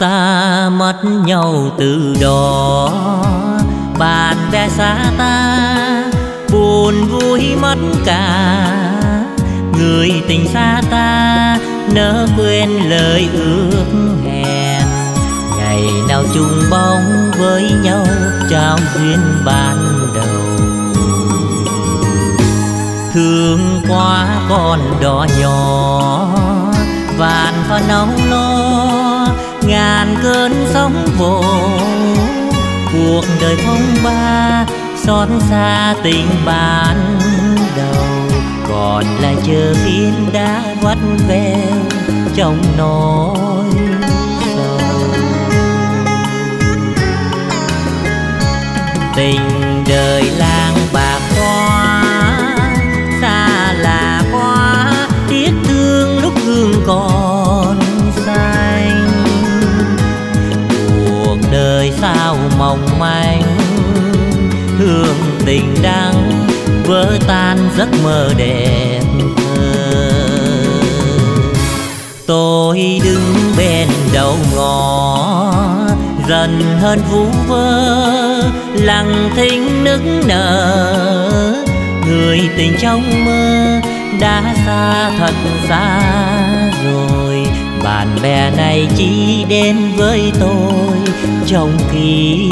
ta mất nhau từ đó bạn bè xa ta buồn vui mất cả. Người tình xa ta nỡ quên lời ước hẹn. Ngày nào chung bóng với nhau trao duyên ban đầu. Thương quá con đỏ nhỏ vàn và nóng lo sóng vô cuộc đời phong ba xót xa tình ban đầu. Còn là chờ phiên đã vắt veo trong nỗi sầu. Tình đời là mang mong manh hương tình đắng vỡ tan giấc mơ đẹp tôi đứng bên đầu ngõ, dần hơn vũ vơ. Lặng thinh nức nở, người tình trong mơ đã xa thật xa rồi bạn bè này chỉ đến với tôi trong khi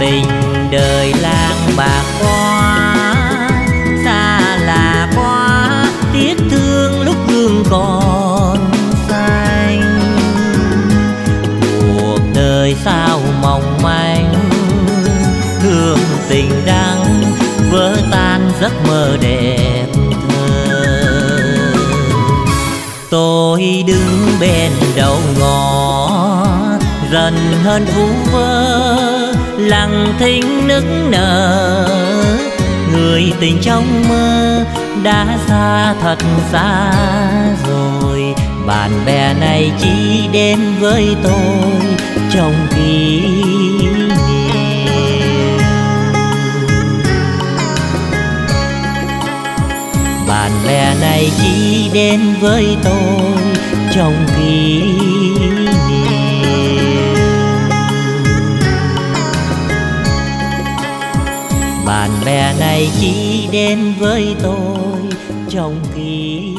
tình đời lang bạc qua. Xa là quá tiếc thương lúc hương còn xanh. Cuộc đời sao mong manh, hương tình đắng vỡ tan giấc mơ đẹp thơ. Tôi đứng bên đầu ngõ, dần hơn vu vơ lặng thinh nức nở. Người tình trong mơ đã xa thật xa rồi. Bạn bè này chỉ đến với tôi trong kỷ niệm. Bạn bè này chỉ đến với tôi trong kỷ niệm. Bạn bè này chỉ đến với tôi trong ký.